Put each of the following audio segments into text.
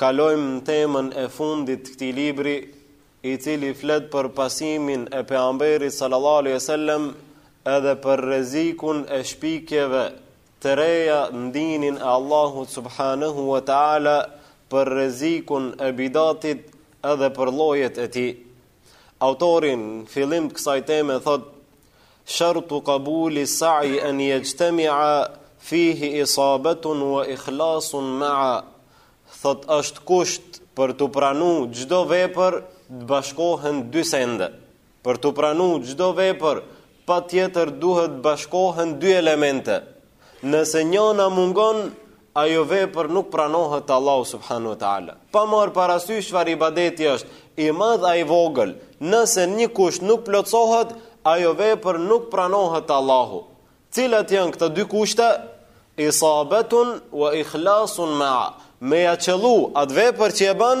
Kalojmë në temën e fundit të këtij libri, i cili flet për pasimin e Pejgamberit sallallahu alejhi dhe sellem edhe për rrezikun e shpikjeve të reja në dinin e Allahut subhanahu wa taala, për rrezikun e bidatit edhe për llojet e tij. Autori në fillim të kësaj teme thotë Shartu qabuli sa'i an yajtami'a fihi isabatun wa ikhlasun ma'a. Thot është kusht për t'u pranu çdo vepër të bashkohen dy sende. Për t'u pranu çdo vepër patjetër duhet të bashkohen dy elemente. Nëse njana mungon, Ajo vepër nuk pranohet te Allahu subhanahu wa taala. Pa marrë parasysh çfarë ibadeti është, i madh a i vogël, nëse një kusht nuk plotësohet, ajo vepër nuk pranohet te Allahu. Cilat janë këta dy kushte? Isabetun wa ikhlasun ma'a. Me ja qëllu atë vepër që e bën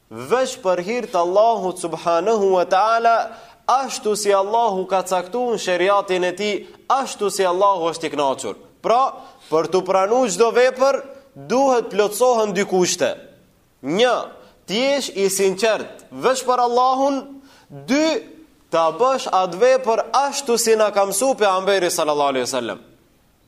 veç për hir të Allahut subhanahu wa taala ashtu si Allahu ka caktu në sheriatin e tij ashtu si Allahu është i kënaqur pra për t'u pranu çdo vepër duhet plotësohen dy kushte një të jesh i sinqert veç për Allahun dy ta bësh atë vepër ashtu si na ka msu pejgamberi sallallahu alaihi wasallam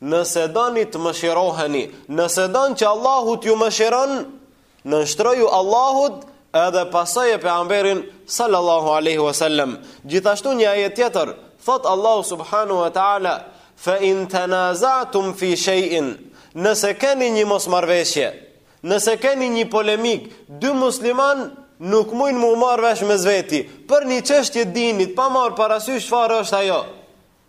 Nëse doni të mëshiroheni, nëse doni që Allahu t'ju mëshiron, nënshtroju Allahut edhe pasoje pejgamberin sallallahu alaihi wasallam. Gjithashtu një ajet tjetër, thot Allahu subhanahu wa taala, "Fa in tanaza'tum fi shay'in" Nëse keni një mosmarrëveshje, nëse keni një polemik, dy musliman nuk mujnë m'u marrë vesh mes veti për një çështje dinit, pa marr parasysh çfarë është ajo.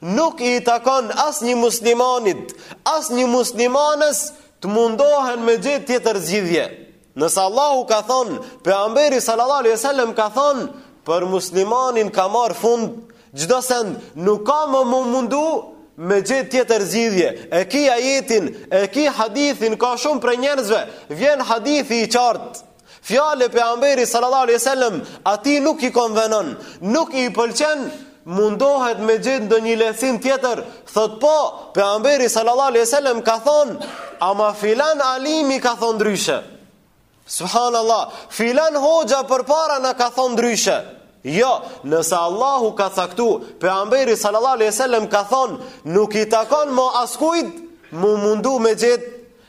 Nuk i takon asnjë muslimanit, asnjë muslimanes të mundohen me gjet tjetër zgjidhje. Nëse Allahu ka thonë, Pejgamberi sallallahu alejhi ve sellem ka thonë, për muslimanin ka marrë fund, çdo send nuk ka ma m'u mundu me gjet tjetër zgjidhje. E ki ajetin, e ki hadithin, ka shumë prej njerëzve, vjen hadithi i qartë. Fjalë e pejgamberit sallallahu alejhi dhe sellem, atij nuk i konvenon, nuk i pëlqen, mundohet me gjetë ndonjë lehtësim tjetër. Thot po, pejgamberi sallallahu alejhi dhe sellem ka thon, ama filan alimi ka thon ndryshe. Subhanallah, filan hoxha përpara na ka thon ndryshe. Jo, nëse Allahu ka caktu, pejgamberi sallallahu alejhi dhe sellem ka thon, nuk i takon më askujt, m'u mundu me gjetë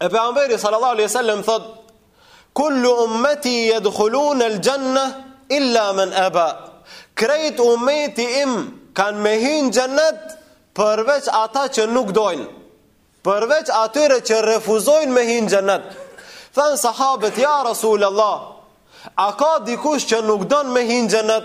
E pejgamberi sallallahu alaihi wasallam thot: "Kullu ummati yadkhulun al-janna illa man aba." Krejt ummeti im kanë me hi n'xhennet përveç ata që nuk dojnë. Përveç atyre që refuzojnë me hi në xhennet. Thanë sahabët: "Ja Rasulullah, a ka dikush që nuk don me hi në xhennet?"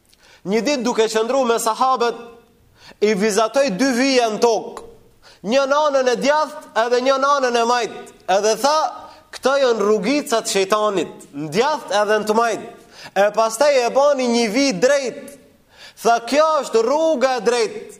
Një ditë duke qëndru me sahabët, i vizatoj dy vija në tokë, një në anën e djathtë edhe një në anën e majtë, edhe tha, këto janë rrugicat e shejtanit, në djathtë edhe në të majtë, e pastaj e bani një vijë drejtë, tha, kjo është rruga e drejtë,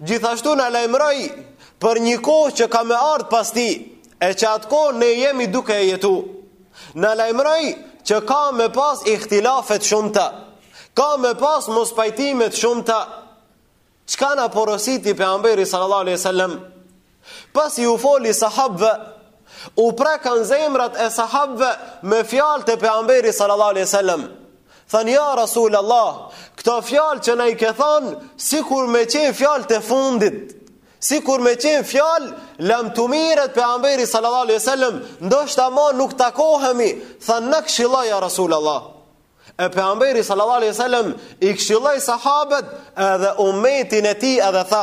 Gjithashtu na lajmëroi për një kohë që ka me ardhë pas tij, e që atë kohë ne jemi duke e jetu. Na lajmëroi që ka me pas ihtilafe të shumta, ka me pas mospajtime të shumta. Çka na porositi pejgamberi sallallahu alaihi wasallam? Pasi u foli sahabëve, u prekan zemrat e sahabëve me fjalët e pejgamberit sallallahu alaihi wasallam. Thanë ja Rasul Allah, këto fjalë që na i ke thënë sikur me qenë fjalët e fundit, sikur me qenë fjalë lamtumire. Pejgamberi sallallahu alaihi wasallam, ndoshta ma nuk takohemi, thanë na këshillo ja Rasul Allah. E pejgamberi sallallahu alaihi wasallam i këshilloi sahabët edhe umetin e tij edhe tha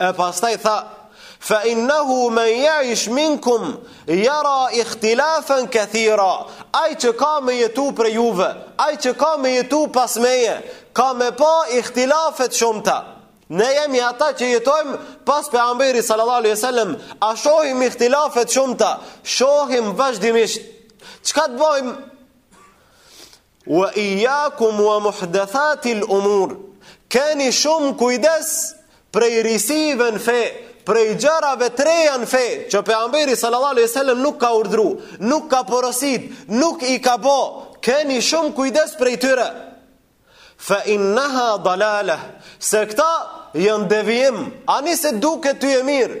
E pastaj tha, Fa innahu men jaish minkum, jara ihtilafen këthira, aj që ka me jetu prej juve, aj që ka me jetu pas meje, ka me pa ihtilafe të shumta. Ne jemi ata që jetojmë pas pejgamberit sallallahu alejhi ve sellem, a shohim ihtilafe të shumta, shohim vazhdimisht. Çka të bojmë? Wa iyyakum wa muhdathati al-umur. Keni shumë kujdes prej risive në fe, prej gjërave të reja në fe, që pejgamberi sallallahu alaihi wasallam nuk ka urdhëru, nuk ka porosit, nuk i ka bo. Keni shumë kujdes prej tyre. Fa innaha dalalah. Se këta janë devijim. Ani se duket ty e mirë.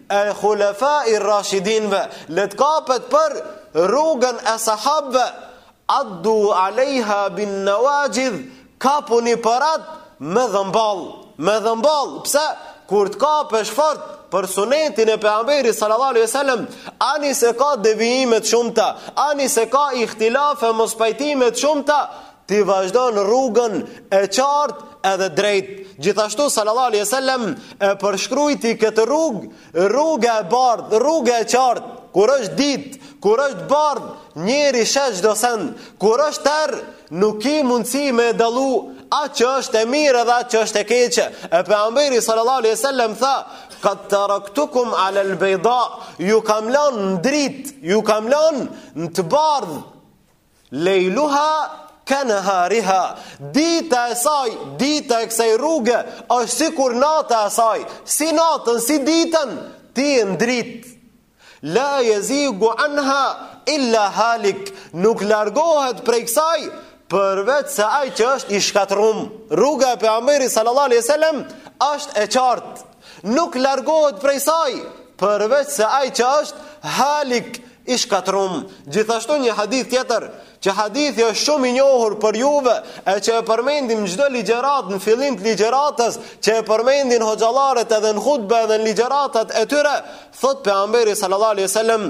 e Khulafai Rashidinve, le të kapet për rrugën e sahabëve, addu alejha bin nawajidh, kapuni për ato me dhëmball, me dhëmball. Pse? Kur të kapesh fort për sunetin e pejgamberit sallallahu alejhi ve sellem, ani se ka devijime të shumta, ani se ka ihtilafe mospajtime të shumta, Ti vazhdo në rrugën e qartë edhe drejtë. Gjithashtu sallallahu alaihi wasallam e përshkruajti këtë rrugë, rruga e bardhë, rruga e qartë. Kur është ditë, kur është bardh, njeri sheh çdo send. Kur është terr, nuk ki mundësi me dallu atë që është e mirë edhe atë që është e keqe. E pejgamberi sallallahu alaihi wasallam tha: "Qad taraktukum ala al-bayda", ju kam lanë në dritë, ju kam lanë në të bardhë Lejluha ka nehariha, dita e saj, dita e kësaj rruge, është sikur nata e saj, si natën, si ditën, ti je në dritë. La jezigu anha, illa halik, nuk largohet prej kësaj, përveç se ai që është i shkatrrum. Rruga e pejgamberit sallallahu alejhi ve sellem, është e qartë. nuk largohet prej saj, përveç se ai që është halik i shkatrrum. Gjithashtu një hadith tjetër, që hadithi është shumë i njohur për juve, e që e përmendim në çdo ligjëratë në fillim të ligjëratës, që e përmendin hoxhallarët edhe në hutbe edhe në ligjëratat e tyre, thotë pejgamberi sallallahu alejhi ve sellem,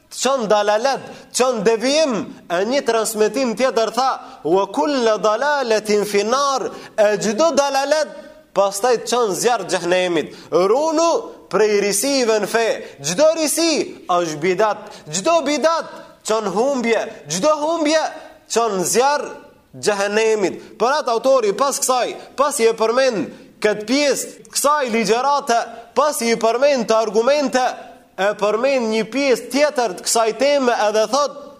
Të çon n'dalalet, çon n'devijim, e n'një transmetim tjetër tha, "Wa kullu dalalatin fi nnar", e çdo dalalet pastaj të çon n'zjarr t'xhehenemit. Runu prej risive në fe. Çdo risi është bidat, çdo bidat çon n'humbje, çdo humbje çon n'zjarr t'xhehenemit. Për atë autori pas kësaj, pasi e përmend këtë pjesë t'kësaj ligjërate, pasi i përmend këto argumente, e përmend një pjesë tjetër të kësaj teme edhe thotë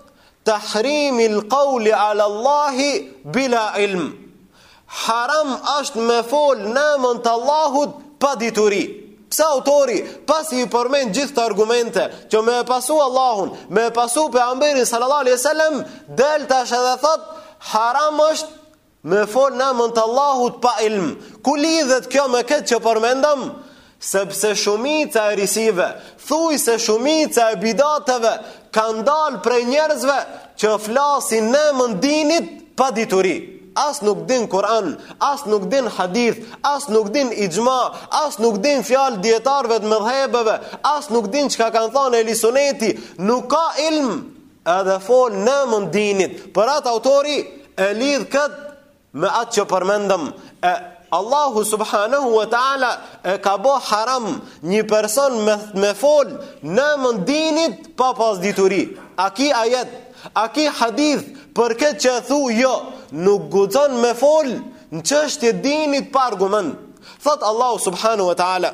tahrimi al-qawl ala Allahi bila ilm. Haram është me fol në emën të Allahut pa dituri. Pse autori pasi i përmend gjithë këto argumente që me e pasu Allahun, me e pasu pejgamberin sallallahu alaihi wasallam, del tash edhe thotë haram është Me fol në emën të Allahut pa ilm, ku lidhet kjo me këtë që përmendëm? Sepse shumica e risive, thujse shumica e bidateve, kanë dalë prej njerëzve që flasin në emën t'dinit pa dituri. As nuk din Kur'an, as nuk din hadith, as nuk din ixhma, as nuk din fjalë t'dijetarëve të medhhebeve, as nuk din çka kanë thanë ehli suneti, nuk ka ilm, Edhe fol n'emën t'dinit. Për atë autori e lidh kët me atë që përmendëm. E Allahu subhanahu wa taala e ka bo haram një person me me fol n'emën t'dinit pa pas dituri. A ki ajet, a ki hadith për këtë që thu jo, nuk guxon me fol në çështje t'dinit pa argument. Thotë Allahu subhanahu wa taala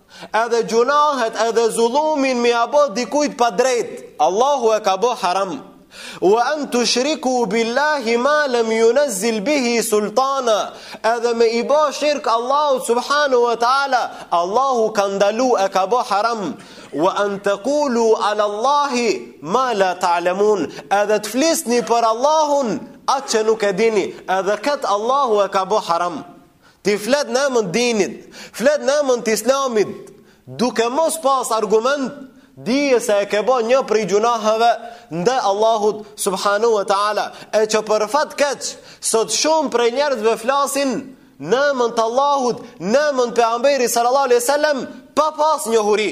Edhe gjunahet edhe zullumin mi abo dikujt pa drejt, Allahu e ka bo haram. Wa an tushriku billahi ma lam yunzil bihi sultana edhe me i ba shirk Allahu subhanahu wa taala Allahu ka ndalu e ka bo haram wa an taqulu ala Allahi ma la ta'lamun edhe të flisni për Allahun atë që nuk e dini edhe kët Allahu e ka bo haram Ti flet në emën t'dinit, flet në emën të islamit, duke mos pas argument, dije se e ke bo një prej gjunaheve te Allahu subhanahu wa taala, e që për fat keq, sot shumë prej njerëzve flasin në emën të Allahut, në emën pejgamberit sallallahu alaihi wasallam, pa pas njohuri.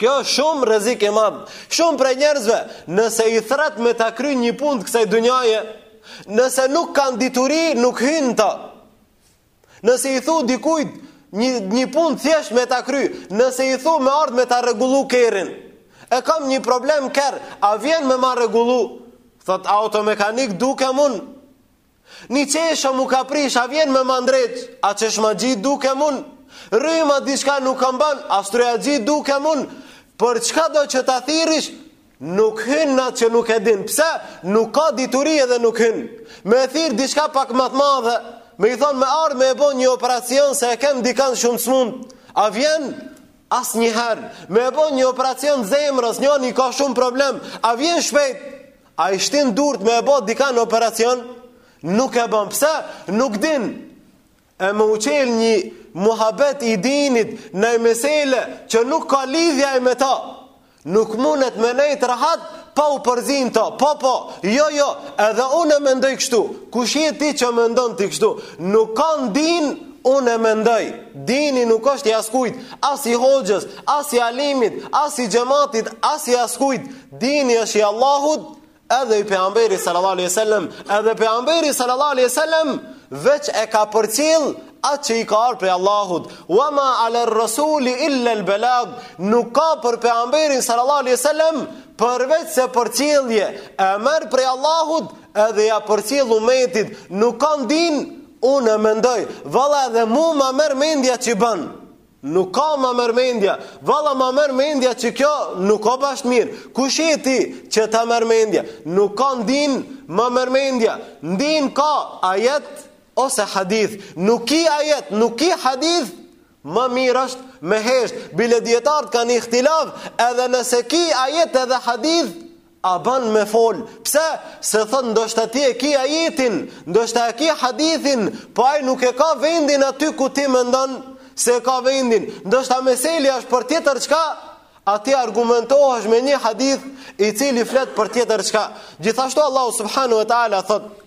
Kjo shumë rrezik i madh. Shumë prej njerëzve, nëse i thret me ta kry një punë të kësaj dunjaje, nëse nuk kanë dituri, nuk hyn n'to. Nëse i thu dikujt një një punë thjesht me ta kry, nëse i thu me ardh me ta rregullu kerrin, e kam një problem n'kerr, a vjen me ma rregullu? Thot automekanik t'dukem un. Ni çeshma mu ka prish a vjen me ma ndreq a çeshmaxhi t'dukem un rryma diçka nuk po m'ban a strujaxhi t'dukem un për çkado që ta thirrish nuk hyn në atë që nuk e din pse nuk ka dituri edhe nuk hyn me e thirr diçka pak më të madhe me i thon me ardh me e bo një operacion se e kem dikan shumë t'smut a vjen as një herë me e bo një operacion zemrës njani ka shumë problem a vjen shpejt A i shtin durët me e bo dikan operacion? Nuk e bën, pse? Nuk din. E me u qel një muhabet i dinit naj mesele që nuk ka lidhje ai me to. Nuk mundet me nejtë rahat pa u përzi n'to. Po, po, jo, jo, edhe unë e mendoj kështu. Kush je ti që mendon ti kështu? Nuk ka n'din, unë e mendoj. Dini nuk është i askujt, as i hoxhës, as i alimit, as i xhematit, as i askujt. Dini është i Allahut edhe i pejgamberit sallallahu alaihi wasallam, edhe pejgamberi sallallahu alaihi wasallam veç e ka përcjell atë që i ka ardh prej Allahut. Wa ma ala ar-rasul illa al-balag. Nuk ka për pejgamberin sallallahu alaihi wasallam përveç se përcjellje e merr prej Allahut edhe ja përcjell umetit. Nuk ka n'din unë e mendoj, valla edhe mu ma merr mendja që bën. Nuk ka ma mer mendja. Valla ma mer mendja që kjo nuk â bash mirë. Kush je ti që ta mer mendja. Nuk ka n'din ma mer mendja. N'din ka ajet ose hadith. Nuk ki ajet, nuk ki hadith. Ma mirë është me hesht. Bile dijetart kan ihtilaf edhe nëse ki ajet edhe hadith. A ban me fol? Pse? Se thotë ndoshta ti e ki ajetin, ndoshta e ki hadithin, po ai nuk e ka vendin aty ku ti mendon se e ka vendin. Ndoshta meselja është për tjetër çka, a ti argumentohesh me një hadith i cili flet për tjetër çka. Gjithashtu Allahu subhanahu wa taala thotë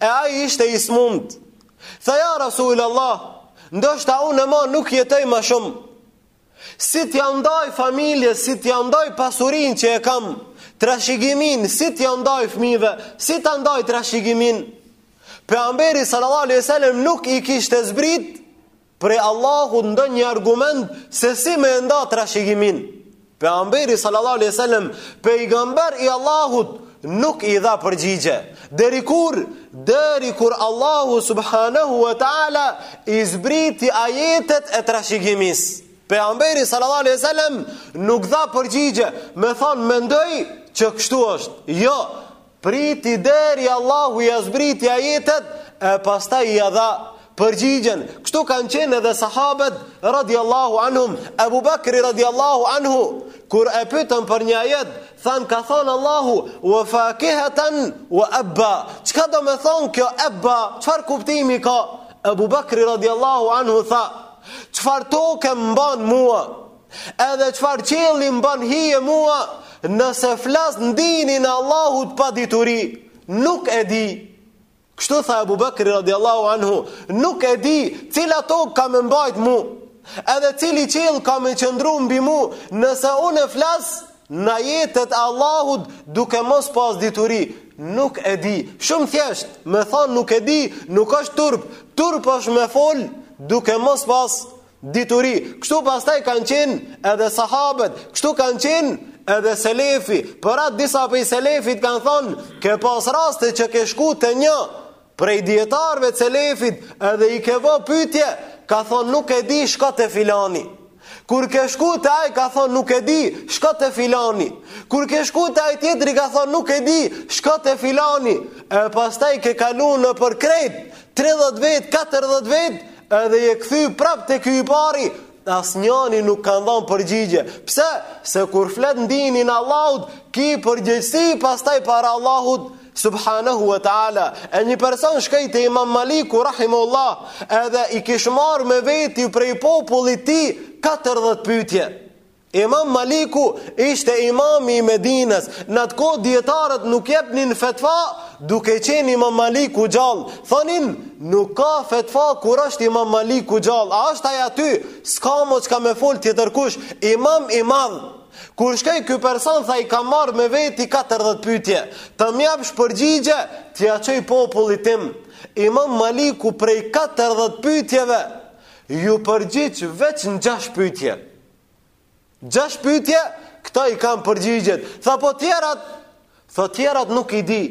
E ai ishte i smund. Tha ja Rasul Allah, ndoshta unë ma nuk jetoj ma shumë. Si t'ja ndaj familjes, si t'ja ndaj pasurinë që e kam, trashigiminë, si t'ja ndaj fmive, si ta ndaj trashigiminë. Pejgamberit sallallahu alejhi we sellem nuk i kishte zbrit, prej Allahut ndonjë argument se si me e nda trashëgiminë. Pejgamberi sallallahu alejhi we sellem, pejgamber i Allahut, nuk i dha përgjigje. Deri kur, deri kur Allahu subhanahu wa taala i zbriti ajetet e trashëgimisë. Pejgamberi sallallahu alejhi we sellem nuk dha përgjigje, me thanë mendoj që kështu është. Jo, Priti deri Allahu ia zbriti ajetet e pastaj ia dha përgjigjen. Kështu kanë qenë edhe sahabët radiallahu anhum, Abu Bakri radiallahu anhu, kur e pyetën për një ajet, thanë ka thënë Allahu wa fakihatan wa abba. Çka do me thonë kjo abba? Çfarë kuptimi ka? Abu Bakri radiallahu anhu tha, çfarë toke m'ban mua? Edhe çfarë qielli m'ban hije mua, nëse flas n'dinin e Allahut pa dituri, nuk e di. Kështu tha Abu Bakri radiallahu anhu, nuk e di cila tokë ka me mbajt mu, edhe cili qiell ka me qëndru mbi mu, nëse unë e flas n'ajetet e Allahut duke mos pas dituri, nuk e di. Shumë thjesht, me thanë nuk e di, nuk është turp, turp është me fol duke mos pas Dituri, kështu pastaj kanë qenë edhe sahabët, kështu kanë qenë edhe selefi. Për atë disa prej selefit kanë thonë, ke pas raste që ke shku te një prej dijetarëve të selefit edhe i ke bo pytje, ka thonë nuk e di shko te filani. Kur ke shku te ai, ka thonë nuk e di shko te filani. Kur ke shku te ai tjetri, ka thonë nuk e di shko te filani. E pastaj ke kalu nëpër krejt, 30 vetë, 40 vetë, Edhe je kthy prap te ky i pari, asnjani nuk kanë dhan përgjigje. Pse? Se kur flet n'dinin e Allahut, ki përgjegjësi pastaj para Allahut subhanahu wa taala. E një person shkoi te Imam Maliku rahimullah, edhe i kish marr me veti prej popullit tij 40 pyetje. Imam Maliku ishte imami i Medinës. Në atë kohë dijetarët nuk jepnin fetva duke qenë Imam Maliku gjallë. Thonin, nuk ka fetva kur është Imam Maliku gjallë. A është ai aty? S'ka mo çka me fol tjetërkush. Imam i madh. Kur shkoi ky person tha i kam marrë me veti 40 pyetje. Të më japsh përgjigje, t'ia çoj popullit tim. Imam Maliku prej 40 pyetjeve ju përgjigj veç në 6 pyetje. Gjashtë pyetje, këto i kam përgjigjet. Tha po tjerat, tha tjerat nuk i di.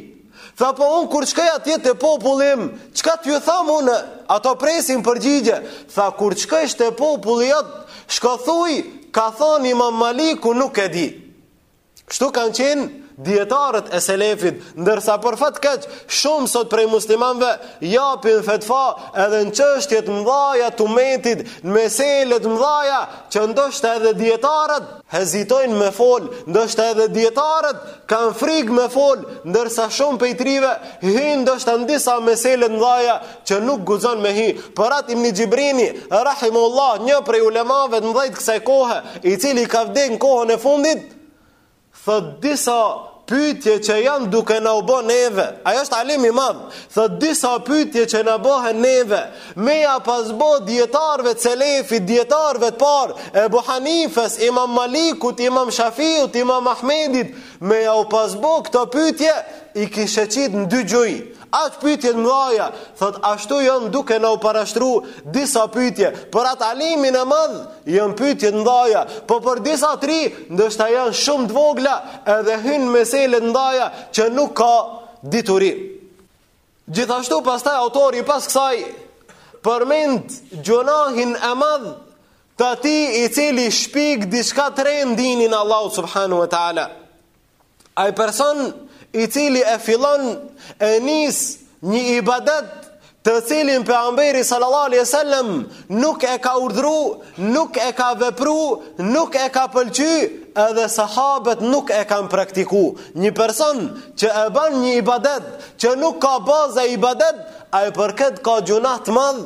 Tha po unë kur shkoj atje te populli im, çka t'ju tham unë, ato presin përgjigje. Tha kur shkojsh te populli jot, shko thuj, ka thonë imam Maliku nuk e di. Kështu kanë qenë dijetarët e selefit, ndërsa për fat keq shumë sot prej muslimanëve japin fetva edhe në çështje të mëdhaja të umetit, në mesele të mëdhaja që ndoshta edhe dijetarët hezitojnë me fol, ndoshta edhe dijetarët kanë frikë me fol, ndërsa shumë prej të rive hyjnë ndoshta në disa mesele të mëdhaja që nuk guxon me hy. Prandaj Ibn Xhibrini, rahimehullah, një prej ulemave të mëdhaj të kësaj kohe, i cili ka vdek në kohën e fundit, thotë disa pyetje që janë duke na u bo neve. Ai është alim i madh. Thotë disa pyetje që na bohen neve, me ja pas bo dijetarëve të selefit, dijetarëve të parë, Ebu Hanifes, Imam Malikut, Imam Shafiut, Imam Ahmedit, me jau pas bo këto pyetje, i kishe qit në dy gjuj. Aq pyetje të mëdhaja, thotë ashtu janë duke na u parashtru disa pyetje, për atë alimin e madh janë pyetje të mëdhaja, po për disa të ri ndoshta janë shumë të vogla, edhe hyn në mesele të mëdhaja që nuk ka dituri. Gjithashtu pastaj autori pas kësaj përmend gjynahin e madh të atij i cili shpik diçka të re në dinin e Allahut subhanehu ve teala. Ai person i cili e fillon e nis një ibadet të cilin Pejgamberi sallallahu alejhi ve sellem nuk e ka urdhëru, nuk e ka vepru, nuk e ka pëlqy edhe sahabët nuk e kanë praktiku. Një person që e ban një ibadet që nuk ka bazë ibadet, ai për këtë ka gjynah të madh,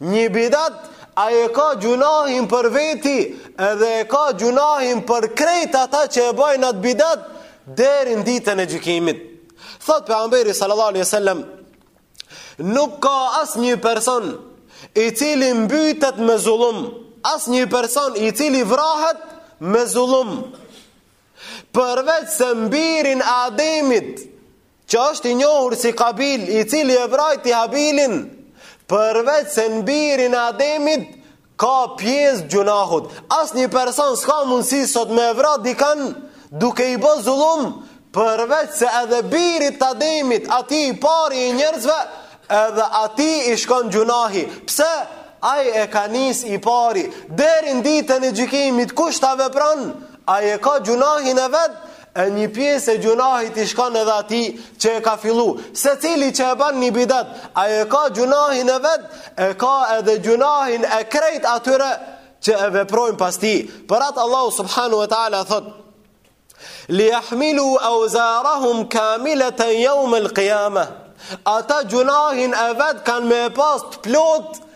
Një bidat ai e ka gjynahin për veti edhe e ka gjynahin për krejt ata që e bajnë atë bidat deri në ditën e gjykimit. Thotë pejgamberi sallallahu alejhi ve sellem nuk ka asnjë person i cili mbytet me zullum, asnjë person i cili vrahet me zullum. Përveçse mbi birin e Ademit që është i njohur si Kabil, i cili e vrajti Habilin, përveç se mbi birin e Ademit ka pjesë gjunahut. Asnjë person s'ka mundësi sot me e vra dikan duke i bo zullum, përveç se edhe birit të Ademit, atij i pari i njerëzve, edhe atij i shkon gjunahi. Pse? Ai e ka nis i pari, deri në ditën e gjykimit kush ta vepron, ai e ka gjunahin e vet, E një pjesë e gjunahit i shkon edhe atij që e ka fillu. Secili që e ban një bidat, ai e ka gjunahin e vet, e ka edhe gjunahin e krejt atyre që e veprojnë pas tij. Për atë Allahu subhanehu ue ta'ala thot, Li jahmilu euzarahum kamileten jeumel kijameh. Ata gjunahin e vet kanë me e pas të plotë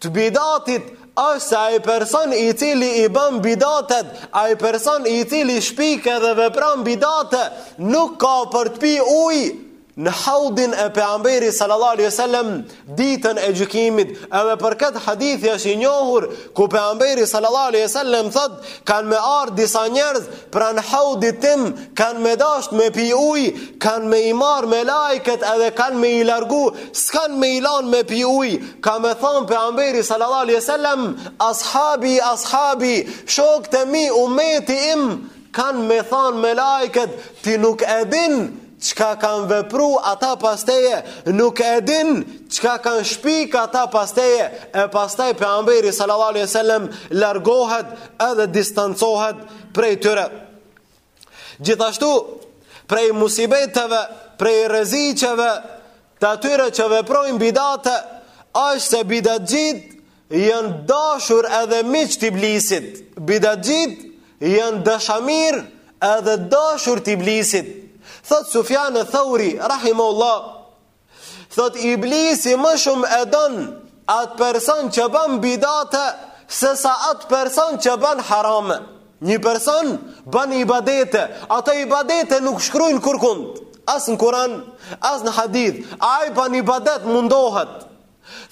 të bidatit është se ai person i cili i ban bidatet, ai person i cili shpik dhe vepron bidate, nuk ka për të pi ujë në haudin e pejgamberit sallallahu alaihi wasallam ditën e gjykimit. Edhe për këtë hadithi është i njohur ku pejgamberi sallallahu alaihi wasallam thotë kanë me ardhë disa njerëz pran haudit tim, kanë me dashtë me pi uj, kanë me i marrë melaiket edhe kanë me i largu, s'kanë me i lanë me pi uj, ka me thanë pejgamberi sallallahu alejhi ve sel-lem, ashabi, ashabi, shokët e mi, umeti im, kanë me thanë melaiket, ti nuk e din, Çka kanë vepru ata pas teje, nuk e din çka kanë shpik ata pas teje, e pastaj pejgamberi sallallahu alaihi sallam largohet edhe distancohet prej tyre. Gjithashtu, prej musibeteve, prej rreziqeve, të atyre që veprojnë bidate, është se bidatxhijtë, janë të dashur edhe miq të iblisit. Bidatxhijtë janë dashamirë edhe të dashur të iblisit. Thot Sufjan Thauri, rahimehullah, thot iblisi më shumë e don atë person që ban bidate sesa atë person që ban harame. Një person ban ibadete, ato ibadete nuk shkrujnë kurkund, as në Kur'an, as në hadith. Ai ban ibadet mundohet.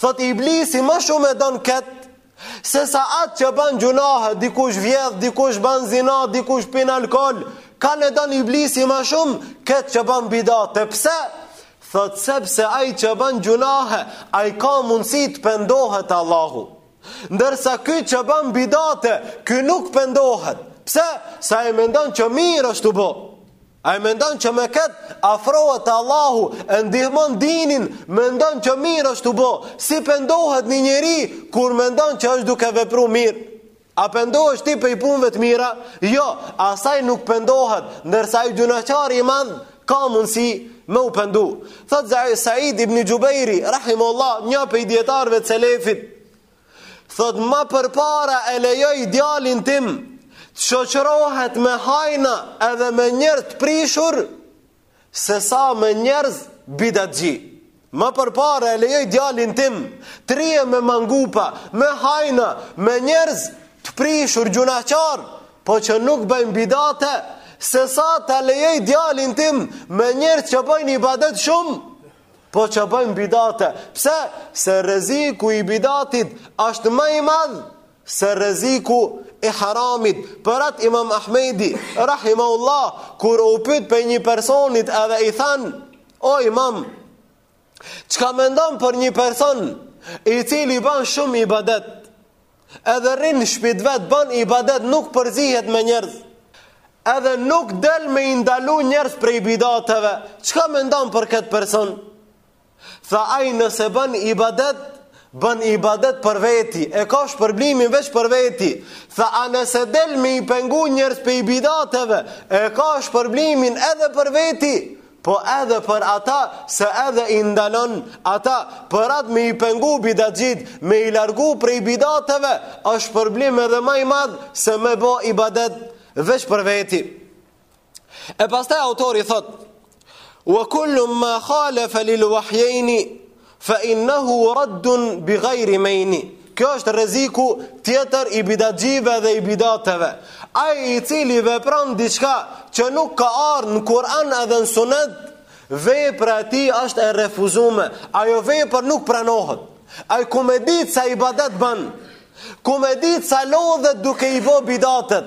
Thot iblisi ma shumë e don kët sesa atë që ban gjunahe, dikush vjedh, dikush ban zina, dikush pin alkool, kan e don iblisi ma shumë kët që ban bidate. Pse? Thot sepse ai që ban gjunahe, ai ka mundësi të pendohet te Allahu. Ndërsa ky që ban bidate, ky nuk pendohet. Pse? Se ai mendon që mirë është tu bo. Ai mendon që me kët afrohet te Allahu, e ndihmon dinin, mendon që mirë është tu bo. Si pendohet një njeri kur mendon që është duke vepru mirë? A pendohesh ti prej punëve të mira? Jo, askush nuk pendohet, ndërsa ai gjynahqari i madh ka mundësi me u pendu. Thotë Said ibn Xhubejri, rahimahullah, një prej dijetarëve të selefit, Thotë ma përpara e lejoj djalin tim të shoqërohet me hajna edhe me njerëz të prishur, sesa me njerëz bidatxhi. Ma përpara e lejoj djalin tim të rrijë me mangupa, me hajna, me njerëz të prishur gjynahqarë, po që nuk bëjnë bidate, sesa ta lejoj djalin tim me njerëz që bëjnë ibadet shumë, Po që bojnë bidate. Pse? Se rreziku i bidatit ashtë ma i madh se rreziku i haramit. Për atë imam Ahmedi, rahimahullah, kur u pyt për një personit edhe i thanë, o imam, çka mendon për një person i cili ban shumë ibadet? Edhe rrin në shpi të vet ban ibadet nuk përzihet me njerëz. Edhe nuk del me i ndalu njerëz prej bidateve. Çka mendon për këtë person? Tha ai nëse ban ibadet ban ibadet për veti, e ka shpërblimin veç për veti. Tha a nëse del me i pengu njerëz prej bidateve, e ka shpërblimin edhe për veti. po edhe për ata se edhe i ndalon ata për atë me i pengu bidatxhitë, me i largu prej bidateve, është shpërblim edhe ma i madh se me bo ibadet veç për veti. E pastaj autori thotë, wa kullu ma khalafa lil wahyayni, Fa innahu raddun bi ghayri mayni. Kjo është rreziku tjetër i bidatxhive dhe i bidateve. Ai i cili vepron diçka që nuk ka ardh në Kur'an edhe në Sunet, vepra e tij është e refuzume. Ajo vepër nuk pranohet. Ai ku me ditë sa ibadet bën, ku me ditë sa lodhet duke i bo bidatet,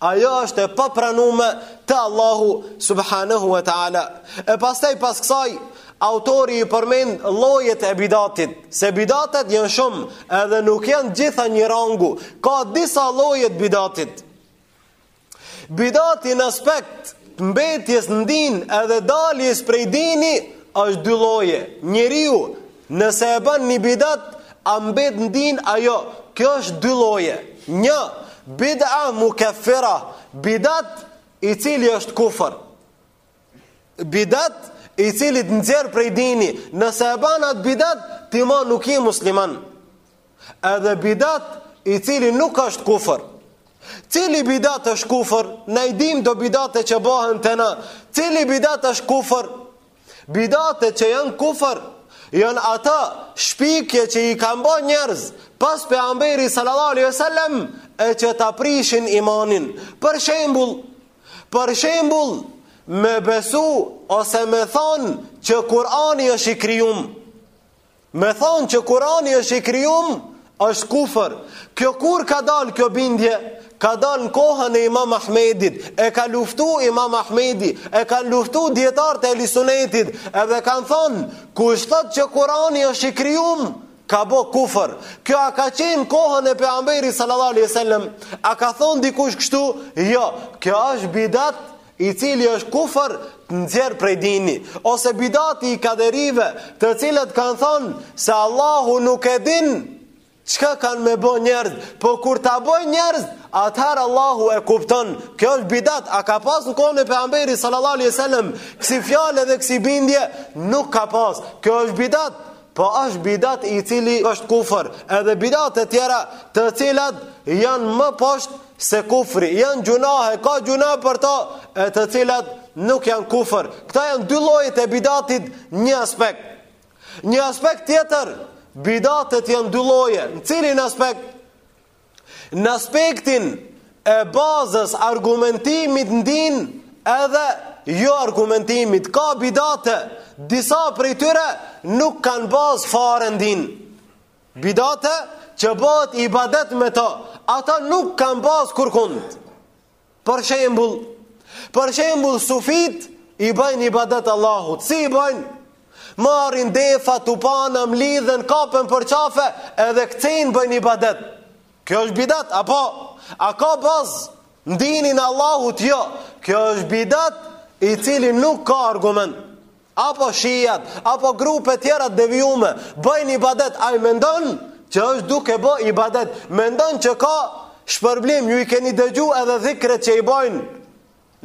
Ajo është e papranume te Allahu subhanahu wa ta'ala. E pastaj pas kësaj, autori i përmend llojet e bidatit, se bidatet janë shumë edhe nuk janë gjitha një rangu, ka disa lloje të bidatit. Bidati në aspekt të mbetjes në din edhe daljes prej dini është dy lloje, njeriu Nëse e bën një bidat, a mbet në din ajo? Kjo është dy lloje. Një, bid'a mukaffira, bidat i cili është kufër. Bidat i cili të nxjerr prej dini, nëse e bën atë bidat, ti më nuk je musliman. Edhe bidat i cili nuk është kufër. Cili bidat është kufër? Ne i dim do bidate që bëhen te na. Cili bidat është kufër? Bidatet që janë kufër janë ata shpikje që i kanë bërë njerëz pas pejgamberit sallallahu alaihi wasallam e që ta prishin imanin. Për shembull, për shembull me besu ose me thonë që Kurani është i krijum. Me thonë që kurani është i krijum, është kufër. Kjo kur ka dalë kjo bindje? Ka dalë në kohën e imam Ahmedit, e ka luftu imam Ahmedi, e ka luftu dijetarët e ehli sunetit, edhe kanë thonë, kush thotë që kurani është i krijum, ka bo kufër. Kjo a ka qenë n'kohën e pejgamberit sallallahu alejhi ve sellem, a ka thonë dikush kështu? Jo, kjo është bidat i cili është kufër të nxjerr prej dini ose bidati i kaderive, të cilët kanë thënë se Allahu nuk e din çka kanë me bë njerëz, po kur ta bëjnë njerëz, atëherë Allahu e kupton. Kjo është bidat, a ka pas në kohën e pejgamberit sallallahu alaihi wasallam kësi fjalë dhe kësi bindje? Nuk ka pas. Kjo është bidat. Po është bidat i cili është kufër, edhe bidate të tjera të cilat janë më poshtë se kufri, janë gjunahe, ka gjunah për ta, e të cilat nuk janë kufër. Këta janë dy llojet e bidatit në një aspekt. Në një aspekt tjetër, bidatet janë dy lloje, në cilin aspekt? Në aspektin e bazës argumentimit në din edhe jo argumentimit. Ka bidate, disa prej tyre nuk kanë bazë fare në din. Bidate që bëhet ibadet me to, ata nuk kanë bazë kurrkund. Për shembull, për shembull sufit i bëjnë ibadet Allahut. Si i bëjnë? Marrin defa, tupana, mlidhen, kapen për qafe, edhe këcejnë bëjnë ibadet. Kjo është bidat, apo? A ka bazë në dinin e Allahut? Jo. Kjo është bidat i cili nuk ka argument. apo shiat, apo grupe tjera të devijume, bëjnë ibadet, ai mendon që është duke bo ibadet, mendon që ka shpërblim, ju i keni dëgju edhe dhikret që i bëjnë,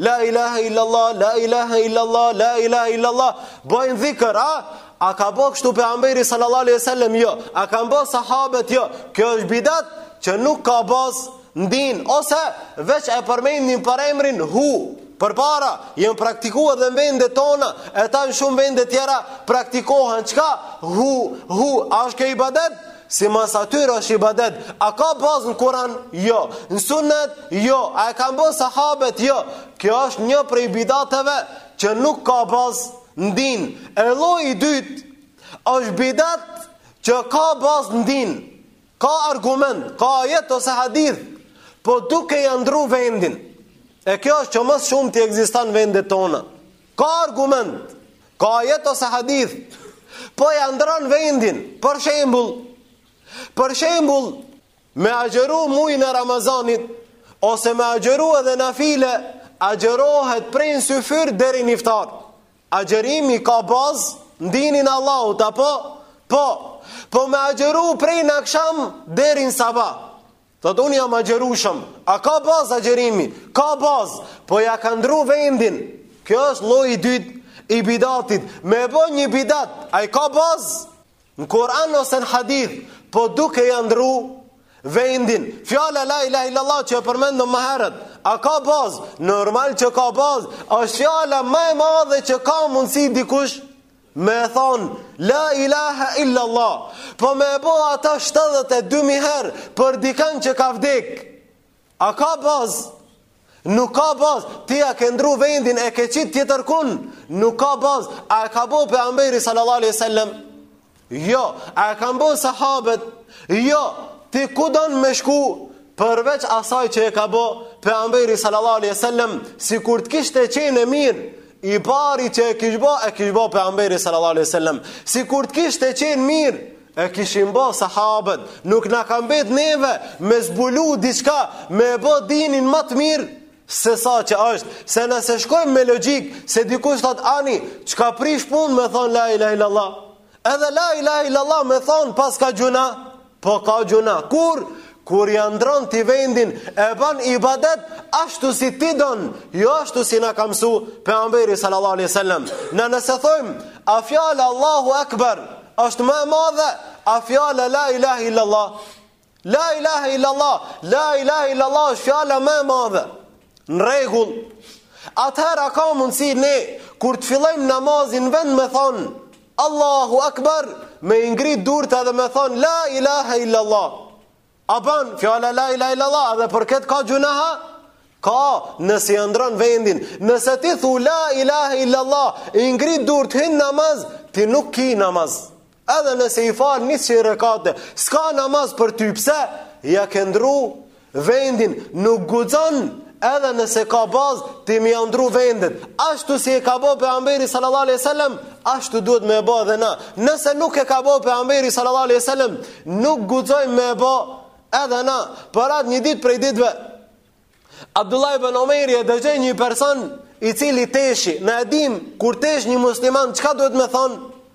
la ilaha illallah, la ilaha illallah, la ilaha illallah, bëjnë dhikër, a? A ka bo kështu pejgamberi sallallahu alejhi ve sellem, jo, a ka bo sahabet, jo, kjo është bidat që nuk ka bazë Në din, ose veç e përmendin veç emrin hu. Përpara, janë praktiku edhe në vendet tona, e tash në shumë vende tjera, praktikohen çka? Hu, hu, a është kjo ibadet? Simas atyre është ibadet. A ka bazë në Kuran? Jo. Në sunet? Jo. A e kanë bo sahabet? Jo. Kjo është një prej bidateve që nuk ka bazë në din. E lloji i dytë është bidat që ka bazë në din. Ka argument, ka ajet ose hadith, po duke ja ndërru vendin. E kjo është që më së shumti ekziston në vendet tona. Ka argument, ka ajet ose hadith, po ja ndërron vendin. Për shembul, për shembul, me agjëru mujin e Ramazanit, ose me agjëru edhe nafile, agjërohet prej në syfyr deri në iftar. Agjërimi ka bazë në dinin e Allahut, apo? Po. Po me agjëru prej në aksham deri në sabah. Thot unë jam agjërushëm. A ka bazë agjërimi? Ka bazë, po ja ka ndërru vendin. Kjo është lloji i dytë i bidatit. Me bë një bidat, ai ka bazë? Në Kur'an ose në hadith, po duke ja ndërru vendin. Fjala la ilaha illallah që e përmendëm më herët, a ka bazë? Normal që ka bazë. Është fjala më e madhe që ka mundësi dikush me thon la ilaha illallah. Po me e bo ata 72000 herë për dikënd që ka vdek. A ka bazë? Nuk ka bazë. Ti ja ke ndërru vendin e ke qit tjetërkun. Nuk ka bazë. A e ka bo pejgamberi sallallahu alaihi sallam? Jo. A e kanë bo sahabet? Jo. Ti ku don me shku? Përveç asaj që e ka bo pejgamberi sallallahu alaihi sallam, sikur të kishte qenë e mirë, i pari që e kish bo, e kish bo pejgamberi sallallahu alaihi sallam, sikur të kishte qenë mirë, E kishin ba sahabet, nuk na ka mbet neve me zbulu diçka, me e bo dinin më të mirë sesa që është, se nëse shkojmë me logjikë, se dikush thot ani, çka prish punë me thon la ilaha illallah. Edhe la ilaha illallah me thon paska gjynah, po ka gjynah. Kur Kur ja ndërron ti vendin e bën ibadet ashtu si ti don, jo ashtu si na ka mësu pejgamberi sallallahu alaihi wasallam. Na nëse thojmë a fjala Allahu Akbar është më e madhe, a fjala la ilaha illallah? La ilaha illallah, la ilaha illallah është fjala më e madhe. Në rregull. Atëherë a ka mundësi ne kur të fillojmë namazin vend me thonë Allahu Akbar, me i ngrit durt edhe me thonë La ilahe illallah. A ban, fjala La ilahe illallah, edhe për këtë ka gjynah a? Ka, nëse ja ndërron vendin. Nëse ti thu La ilahe illallah, i ngrit durt hin në namaz, ti nuk ki namaz. Edhe nëse i fal njëqind rekate, s'ka namaz për ty, pse? Ja ke ndërru, vendin nuk guxon edhe nëse ka bazë mi a ndru vendet ashtu si e ka bo pejgamberi sallallahu alejhi we sellem ashtu duhet me e bo edhe na nëse nuk e ka bo pejgamberi sallallahu alejhi we sellem nuk guxojmë me e bo edhe na për atë një ditë prej ditëve Abdullah ibn Omeri e dëgjoi një person i cili teshi ne e dim kur tesh një musliman çka duhet me thon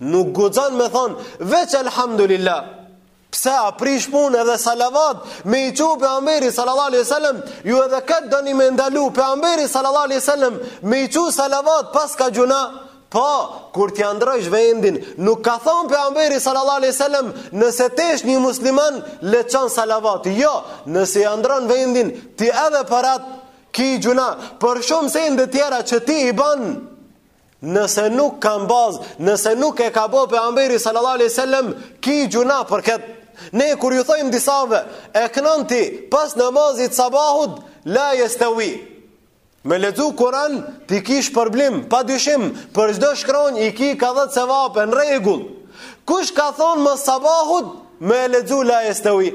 Nuk guxon me thon veç elhamdulillah. Pse a prish punë edhe salavat me i çu pejgamberi sallallahu alaihi sallam, ju edhe këtë doni me e ndalu pejgamberi sallallahu alaihi sallam, me i çu salavat pas ka gjuna, po, kur t'ja ndrojsh vendin, nuk ka thonë pejgamberi sallallahu alaihi sallam, nëse tesh një musliman, le çon salavat, jo, nëse ja ndron vendin, ti edhe parat, ki gjuna, për shumë sende tjera që ti i ban, Nëse nuk ka bazë, nëse nuk e ka bo pejgamberi sallallahu alejhi we sellem, ki gjuna për këtë. Ne kur ju thojmë disave, e kënon ti pas namazit sabahut la jestevi. Me lexu Kur'an ti s'kish problem, pa dyshim, për çdo shkronjë i ki ka dhetë sevap në rregull. Kush ka thonë mas sabahut me lexu la jestevi?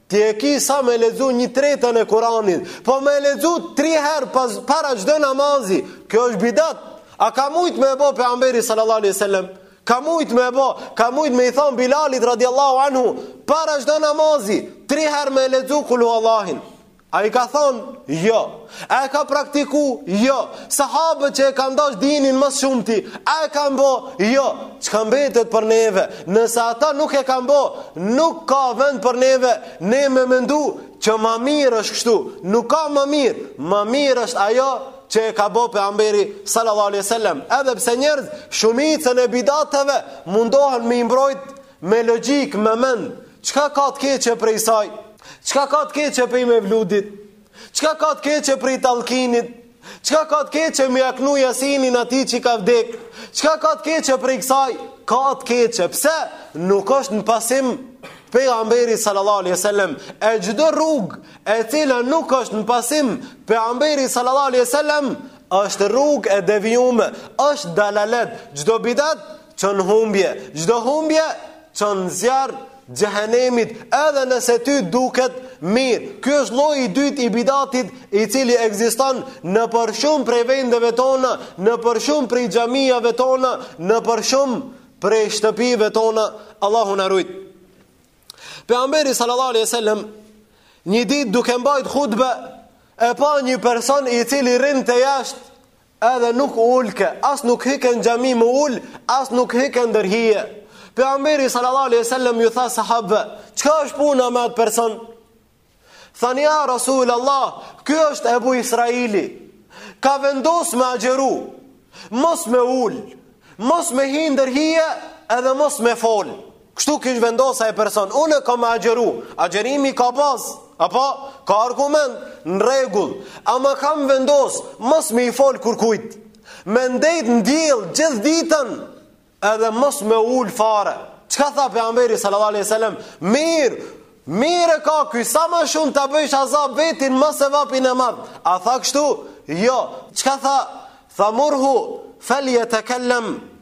Ti e ki sa me lexu një tretën e Kur'anit, po me e lexu tri herë para çdo namazi. Kjo është bidat. A ka mujt me e bo pejgamberi sallallahu alaihi wasallam? Ka mujt me e bo, ka mujt me i thon Bilalit radiallahu anhu, para çdo namazi, tri herë me e lexu kulhuvallahin. A i ka thon, jo. A e ka praktiku? Jo. Sahabët që e kanë dash dinin ma s'shumti, a e kanë bo? Jo. Çka mbetet për neve? Nëse ata nuk e kanë bo, nuk ka vend për neve ne me mendu që ma mirë është kështu. Nuk ka ma mirë. Ma mirë është ajo që e ka bo pejgamberi sallallahu alejhi we sellem. Edhe pse njerëz shumicën e bidateve mundohen me i mbrojt me logjikë, me mend. Çka ka të keqe prej saj? Çka ka të keqe prej mevludit? Çka ka të keqe prej talkinit? Çka ka të keqe me ia knu jasinin atij që i ka vdek? Çka ka të keqe prej kësaj? Ka të keqe, pse? Nuk është në pasim pejgamberi sallallahu alaihi wasallam e çdo rrugë e cila nuk është në pasim pejgamberi sallallahu alaihi wasallam është rrugë e devijume është dalalet çdo bidat çon humbje, çdo humbje çon zjarr xhehenemit, edhe nëse ty duket mirë. Ky është lloji i dytë i bidatit, i cili ekziston nëpër shumë prej vendeve tona, nëpër shumë prej xhamive tona, nëpër shumë prej shtëpive tona. Allahu na rujt. Pejgamberi sallallahu alejhi we sellem një ditë duke mbajt hutbe e pa një person i cili rrinte jashtë Edhe nuk ulke, as nuk hike në xhami me u ul, as nuk hike ndër hije. Pejgamberi sallallahu alejhi ve sellem ju tha sahabëve, çka është puna me atë person? Thanë ja Rasul Allah, ky është Ebu Israili, ka vendos me agjeru, mos me u ul, mos me hi ndër hije, edhe mos me folë. Kështu kish vendos ai person, unë kam me agjëru. Agjërimi ka bazë, apo ka argument në rregull, ama kam vendos mos me i fol kurkujt. Me ndejt në diell gjithë ditën, edhe mos me u ul fare. Çka tha pejgamberi sallallahu alejhi ve sellem? Mirë, mirë e ka ky sa ma shumë ta bëjsh azab vetin mos e vapin e madh. A tha kështu? Jo. Çka tha? Tha murhu, fal yatakallam.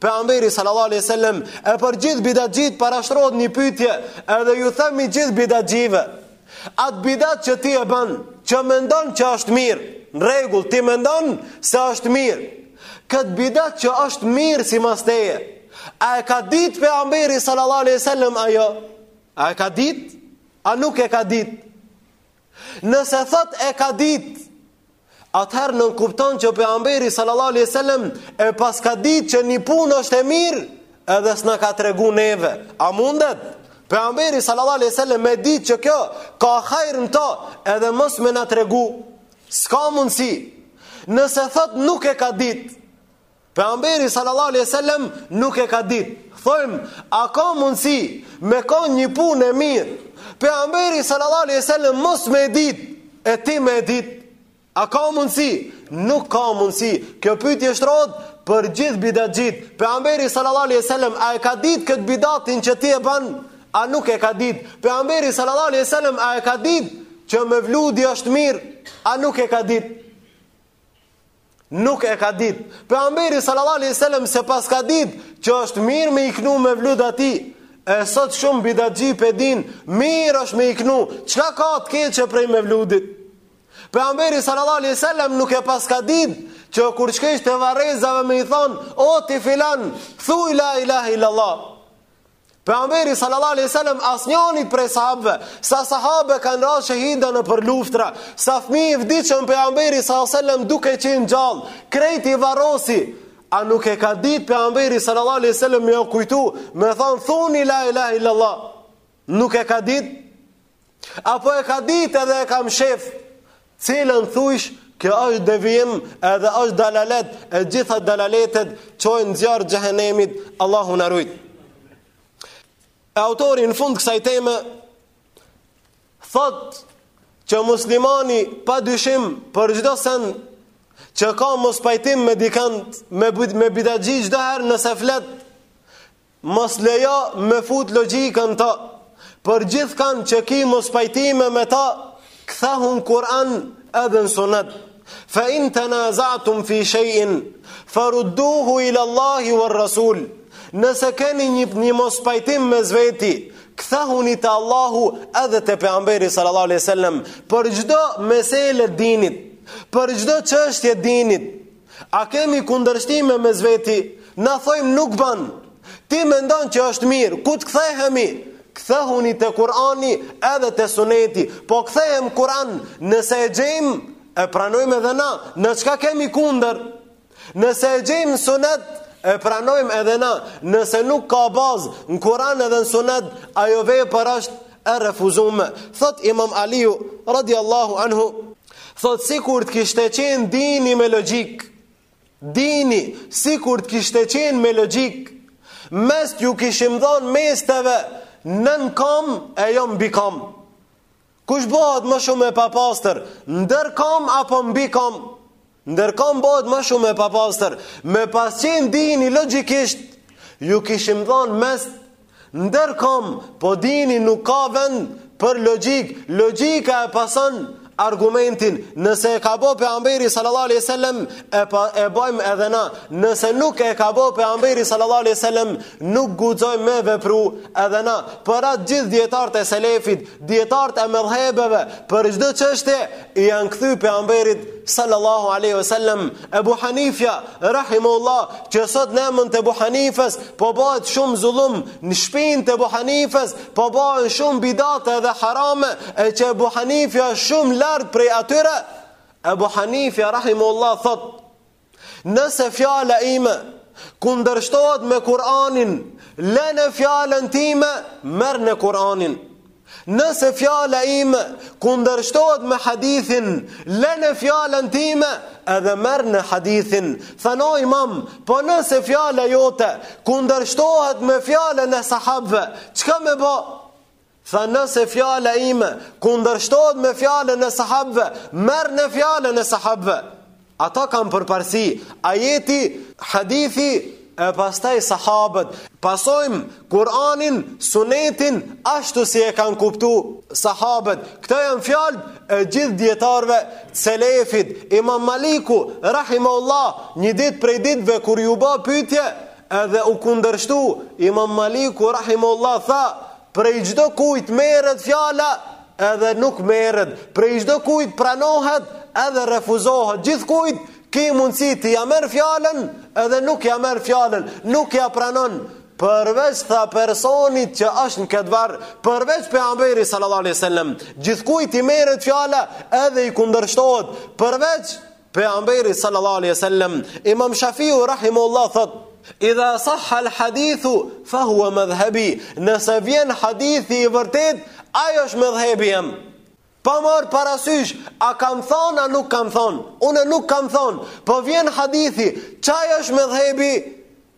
Pejgamberi sallallahu alejhi ve sellem e për gjithë bidatxhit parashtrohet një pyetje, edhe ju themi gjithë bidatxhive. At bidat që ti e bën, që mendon që është mirë, në rregull ti mendon se është mirë. Kët bidat që është mirë simas teje. A e ka ditë pejgamberi sallallahu alejhi ve sellem a jo? A e ka ditë? A nuk e ka ditë? Nëse thot e ka ditë, atëherë nënkupton që pejgamberi sallallahu alaihi wasallam e paska ditë që një punë është e mirë, edhe s'na ka tregu neve. A mundet? Pejgamberi sallallahu alaihi wasallam me ditë që kjo ka hajr në to, edhe mos me na tregu. S'ka mundsi. Nëse thot nuk e ka ditë, Pejgamberi sallallahu alejhi wasallam nuk e ka ditë. Thojmë, a ka mundësi me kan një punë e mirë? Pejgamberi sallallahu alejhi wasallam mos me e ditë, e ti me e ditë. A ka mundësi? Nuk ka mundësi. Kjo pyetje shtrohet për gjithë bidatxhit. Pejgamberi sallallahu alejhi wasallam a e ka ditë këtë bidatin që ti e ban? A nuk e ka ditë? Pejgamberi sallallahu alejhi wasallam a e ka ditë që mevludi është mirë? A nuk e ka ditë? Nuk e ka dit. Pejgamberi sallallahu alejhi ve selem s'e paska dit që është mirë me i knu mevlud atij. E sot shumë bidatxhi po e dinë, mirë është me i knu. Çka ka të keqe prej mevludit? Pejgamberi sallallahu alejhi ve selem nuk e paska dit që kur shkojsh te varrezat me i thanë, o ti filan, thuj la ilaha illallah. Pejgamberi sallallahu alejhi ve sellem asnjonit prej sahabëve, sa sahabe kanë ra shehida nëpër luftra, sa fëmijë i vdiqën pejgamberit sallallahu alejhi ve sellem duke qenë gjallë, krejt i varrosi. A nuk e ka ditë pejgamberi sallallahu alejhi ve sellem me ja kujtu, me thanë thuni la ilaha illallah. Nuk e ka ditë Apo e ka ditë edhe e ka mshef Cilën thujsh Kjo është devijim edhe është dalalet E gjitha dalaletet Çojnë zjarr xhehenemit Allahu na rujt E autori në fund kësaj teme Thot Që muslimani pa dyshim Për çdo sen Që ka mospajtim me dikant Me, me bidatçi çdo her nëse flet Mos lejo me fut logjikën të Për gjithkan që ki mospajtime me ta Kthehuni n'Kur'an edhe në sunet Fa in tenazatum fi shejin Fa rudduhu ila Allahi wa Rasul Nëse keni një, një mospajtim mes veti Kthehuni te Allahu edhe te pejgamberi sallallahu alai sallam Për çdo mesele t'dinit Për çdo çështje dinit A kemi kundërshtime mes veti? Na thojmë nuk ban. Ti mendon që është mirë, ku të kthehemi? Kthehuni te Kur'ani edhe te Suneti. Po kthehem Kur'an, nëse e gjejmë, e pranojmë edhe na. Na çka kemi kundër? Nëse e gjejmë n'Sunet, e pranojmë edhe na. Nëse nuk ka bazë në Kur'an edhe në Sunet, ajo vepër është e refuzume. Thot Imam Aliu radiallahu anhu Thot sikur të kishte qenë dini me logjik. Dini sikur të kishte qenë me logjik. Mest ju kishim dhon mesteve nën kom e jo mbi kom. Kush bohet ma shumë e papastër, ndër kom apo mbi kom? Ndër kom bahet ma shumë e papastër. Me pas qen dini logjikisht ju kishim dhon mest Ndër kom, po dini nuk ka vend për logjikë, logjika e pason argumentin, nëse e ka bo pejgamberi sallallahu alaihi wasallam, e pa e bajmë edhe na. Nëse nuk e ka bo pejgamberi sallallahu alaihi wasallam, nuk guxojmë me vepru edhe na. Për atë gjithë dijetarët e selefit Dijetarët e medhhebeve për çdo çështje i janë kthy pejgamberit sallallahu alaihi wasallam Abu Hanifa rahimahullah që sot në emën të Abu Hanifës po bahet shumë zullum në shpinë të Abu Hanifës po bahen shumë bidate dhe harame e që Abu Hanifa shumë larg prej atyre Abu Hanifa rahimahullah thot Nëse fjala ime kundërshtohet me Kur'anin, lene fjalën time, merrne Kur'anin. Nëse fjala ime kundërshtohet me hadithin, lene fjalën time edhe merrne hadithin. Thanë o imam, po nëse fjala jote kundërshtohet me fjalën e sahabëve, çka me ba? Tha nëse fjala ime kundërshtohet me fjalën e sahabëve, merrne fjalën e sahabëve. Ata kanë përparësi, ajeti, hadithi e pastaj sahabët. Pasojmë Kur'anin, Sunetin ashtu si e kanë kuptu sahabët. Këto janë fjalë e gjithë dietarëve selefit. Imam Maliku rahimahullah një ditë prej ditëve kur ju bo pyetje Edhe u kundërshtu, Imam Maliku rahimahullah tha, prej çdo kujt merret fjala, edhe nuk merret, prej çdo kujt pranohet, edhe refuzohet. Gjithkujt ki mundësi të ja merr fjalën, edhe nuk ja merr fjalën, nuk ja pranon. Përveç tha personit që është në këtë varr, përveç pejgamberit sallallahu alaihi wasallam, gjithkujt i merret fjala, edhe i kundërshtohet. Përveç Pejgamberi sallallahu alaihi wasallam, Imam Shafiu rahimahullah thot, "Idha sahha al-hadithu fa huwa madhhabi." Nëse vjen hadithi i vërtet, ai është medhhebi jem. Pa marrë parasysh, a kam thonë, a nuk kam thonë. Unë nuk kam thonë, po vjen hadithi, qaj është medhhebi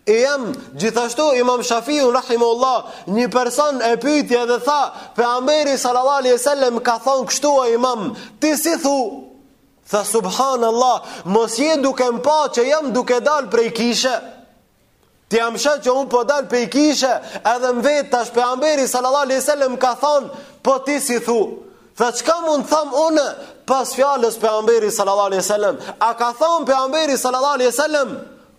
jem. Gjithashtu imam Shafiu, rahimullah, një person e pyti edhe tha, pejgamberi sallallahu alaihi wasallam ka thonë kështu o imam, ti si thu, Tha subhanallah, mos je duke m'pa që jam duke dal prej kishe. Ti a m'sheh që unë po dal prej kishe, edhe më vet tash pejgamberi sallallahu alaihi wasallam ka thon, po ti si thu. Tha çka mund t'tham unë pas fjalës pejgamberi sallallahu alaihi wasallam? A ka thon pejgamberi sallallahu alaihi wasallam?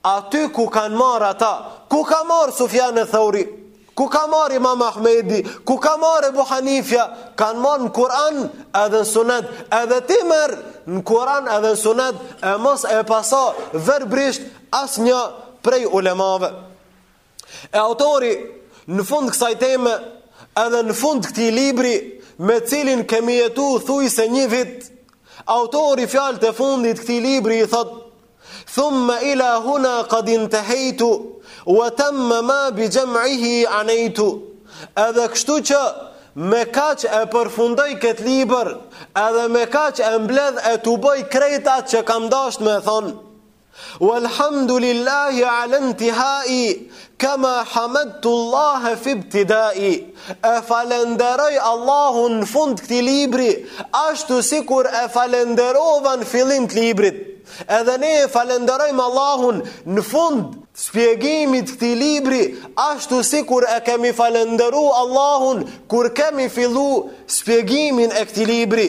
Aty ku kanë marrë ata, ku ka marrë Sufjan eth-Thauri, ku ka marrë Imam Ahmedi, ku ka marrë Ebu Hanifja, kanë marrë në Kur'an edhe në Sunet, edhe ti merr në Kur'an edhe në Sunet, e mos e paso verbrisht asnjë prej ulemave. E autori, në fund kësaj teme, edhe në fund këti libri, me cilin kemi jetu thuj se një vit, autori fjalët e fundit këti libri i thot, thumma ila huna kad intehejtu, wa tamma ma bi jam'ihi anejtu, edhe kështu që me kaq e përfundoj këtë libër, edhe me kaq e mbledh e tuboj krejt ata që kam dasht me thonë. Walhamdulillahi ala intihai kama hamadtu Allah fi ibtidai. E falenderoj Allahun në fund këtij libri, ashtu sikur e falenderova në fillim të librit. Edhe ne e falenderojmë Allahun në fund të shpjegimit të këtij libri, ashtu sikur e kemi falenderu Allahun kur kemi fillu shpjegimin e këtij libri.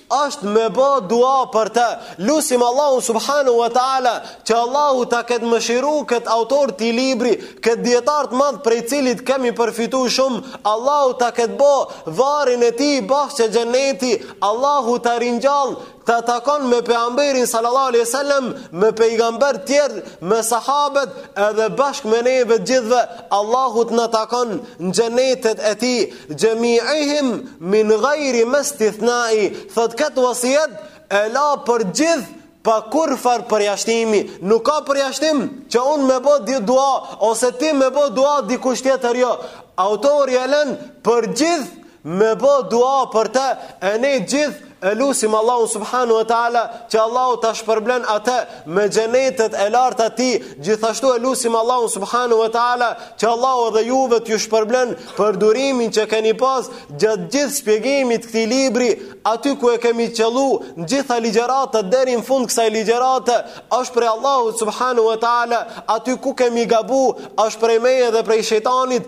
Është me bo dua për të. Lusim Allahun subhanahu wa taala që Allahu ta ketë mëshiru kët autor të librit, kët dijetar të madh prej të cilit kemi përfitu shumë, Allahu ta ketë bo varrin e tij bahçe xheneti, Allahu ta ringjall ta takon me pejgamberin sallallahu alaihi wasallam, me pejgamber të tjerë, me sahabët edhe bashkë me neve të gjithëve, Allahu të na takon në xhenetet e tij, Jami'ihim min ghayri ma stithna'i, thot këtë vasijet e la për gjithë pa kurrfarë përjashtimi, nuk ka përjashtim që unë me bo dua, ose ti me bo dua, dikush tjetër jo. Autori e lën për gjithë me bo dua për të, e ne gjithë E lusim Allahun subhanahu wa ta'ala që Allahu ta shpërblen atë me xhenetet e larta të tij, gjithashtu e lusim Allahun subhanahu wa ta'ala që Allahu edhe juve të ju shpërblen për durimin që keni pas gjatë gjithë shpjegimit këtij libri, aty ku e kemi qëllu në gjitha ligjëratat deri në fund kësaj ligjërate, është prej Allahut subhanahu wa ta'ala, aty ku kemi gabu, është prej meje edhe prej shejtanit,